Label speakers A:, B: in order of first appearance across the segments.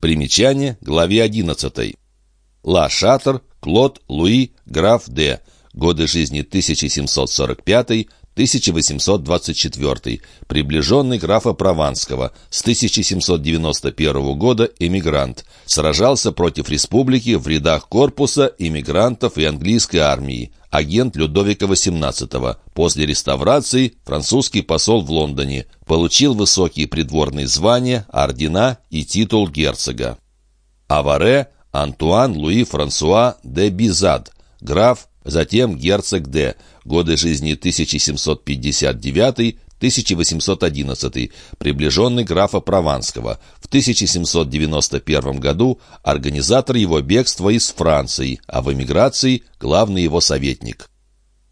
A: Примечание, главе 11. Ла Шатер, Клод, Луи, граф Д. Годы жизни 1745 1824, приближенный графа Прованского, с 1791 года эмигрант, сражался против республики в рядах корпуса эмигрантов и английской армии, агент Людовика XVIII. После реставрации французский посол в Лондоне, получил высокие придворные звания, ордена и титул герцога. Аваре Антуан Луи Франсуа де Бизад, граф, затем герцог де, годы жизни 1759-1811, приближенный графа Прованского. В 1791 году организатор его бегства из Франции, а в эмиграции главный его советник.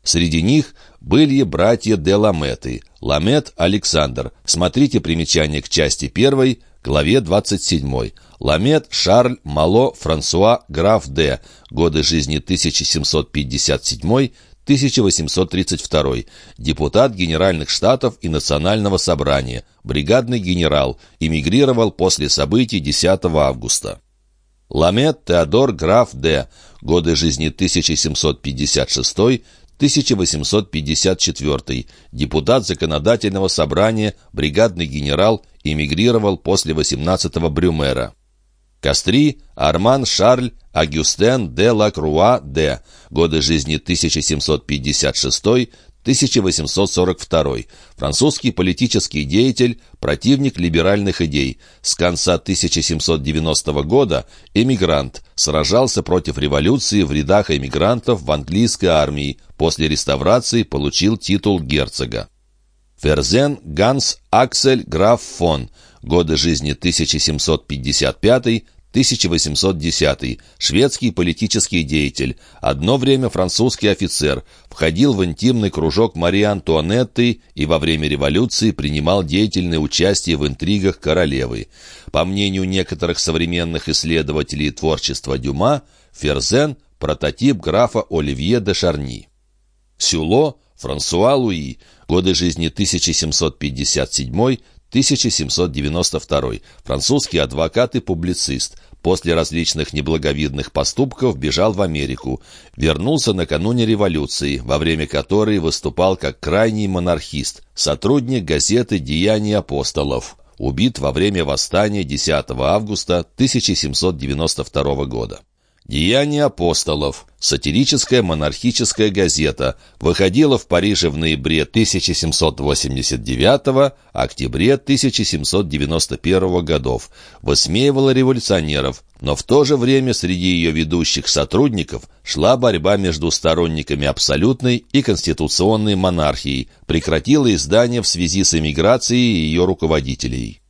A: Среди них были братья де Ламеты, Ламет Александр. Смотрите примечание к части 1, главе 27. Ламет Шарль Мало Франсуа граф де, годы жизни 1757 1832. Депутат Генеральных Штатов и Национального собрания. Бригадный генерал. Эмигрировал после событий 10 августа. Ламет Теодор граф Д. Годы жизни 1756 1854. Депутат Законодательного собрания, бригадный генерал, эмигрировал после 18-го Брюмера. Кастри, Арман Шарль, Агюстен де Лакруа де. Годы жизни 1756-1842. Французский политический деятель, противник либеральных идей. С конца 1790 года эмигрант. Сражался против революции в рядах эмигрантов в английской армии. После реставрации получил титул герцога. Ферзен Ганс Аксель граф фон годы жизни 1755-1810, шведский политический деятель, одно время французский офицер, входил в интимный кружок Марии Антуанетты и во время революции принимал деятельное участие в интригах королевы. По мнению некоторых современных исследователей творчества Дюма, Ферзен – прототип графа Оливье де Шарни. Сюло – Франсуа Луи, годы жизни 1757 1792. Французский адвокат и публицист. После различных неблаговидных поступков бежал в Америку. Вернулся накануне революции, во время которой выступал как крайний монархист, сотрудник газеты «Деяния апостолов». Убит во время восстания 10 августа 1792 года. «Деяния апостолов» — сатирическая монархическая газета, выходила в Париже в ноябре 1789 октябре 1791 годов, высмеивала революционеров, но в то же время среди ее ведущих сотрудников шла борьба между сторонниками абсолютной и конституционной монархии, прекратила издание в связи с эмиграцией ее руководителей.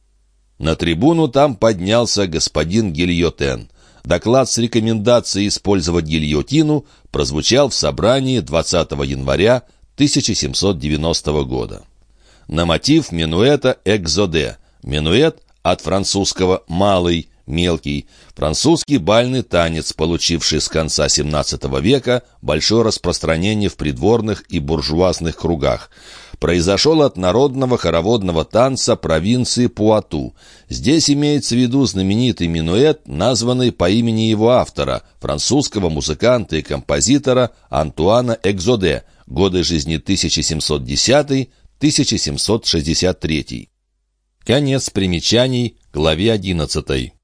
A: На трибуну там поднялся господин Гильотен — Доклад с рекомендацией использовать гильотину прозвучал в собрании 20 января 1790 года. На мотив минуэта «Экзоде». Минуэт от французского «малый», мелкий, французский бальный танец, получивший с конца XVII века большое распространение в придворных и буржуазных кругах произошел от народного хороводного танца провинции Пуату. Здесь имеется в виду знаменитый минуэт, названный по имени его автора, французского музыканта и композитора Антуана Экзоде, годы жизни 1710-1763. Конец примечаний, главе 11.